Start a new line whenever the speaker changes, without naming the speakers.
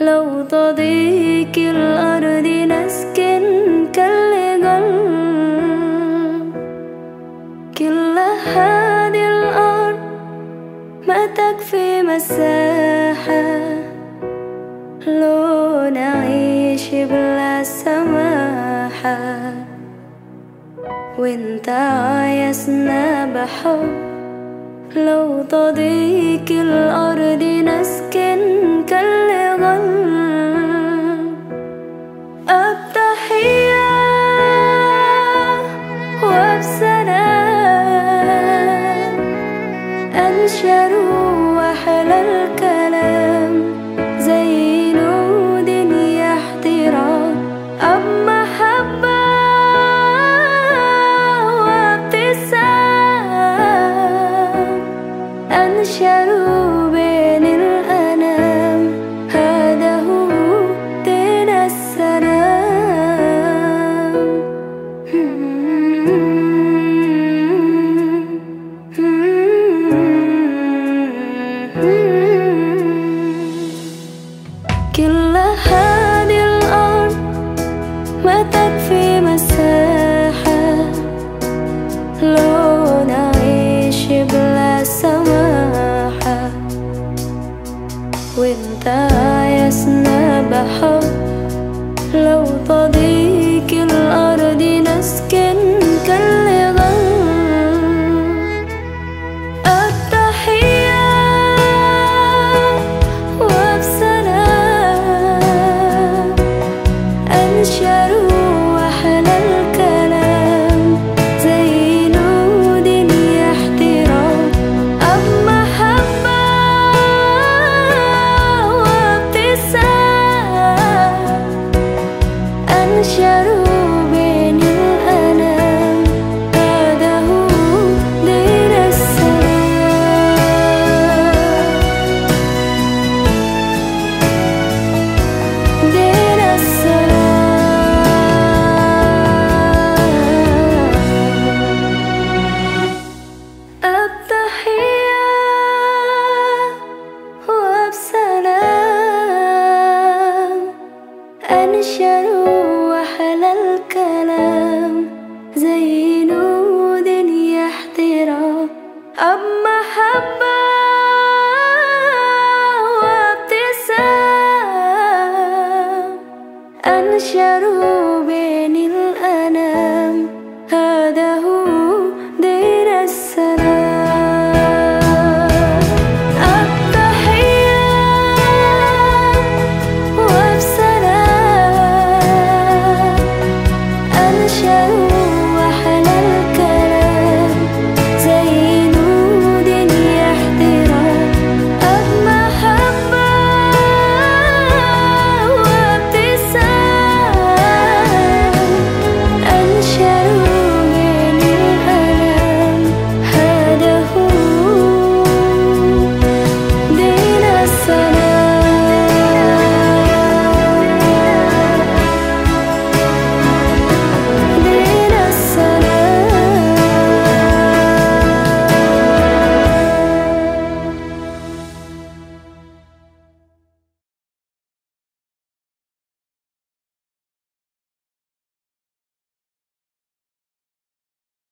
لو تضيق الأرض نسكن قلب كل هذه الأرض ما تكفي مساحة. لو نعيش بلا سماحة. وانت عايزنا بحب. لو تضيق الأرض بحب لو تضيق الأرض نسكن أنشر وأحلى الكلام. زي نود احترام أب محبة وابتسام. أنشر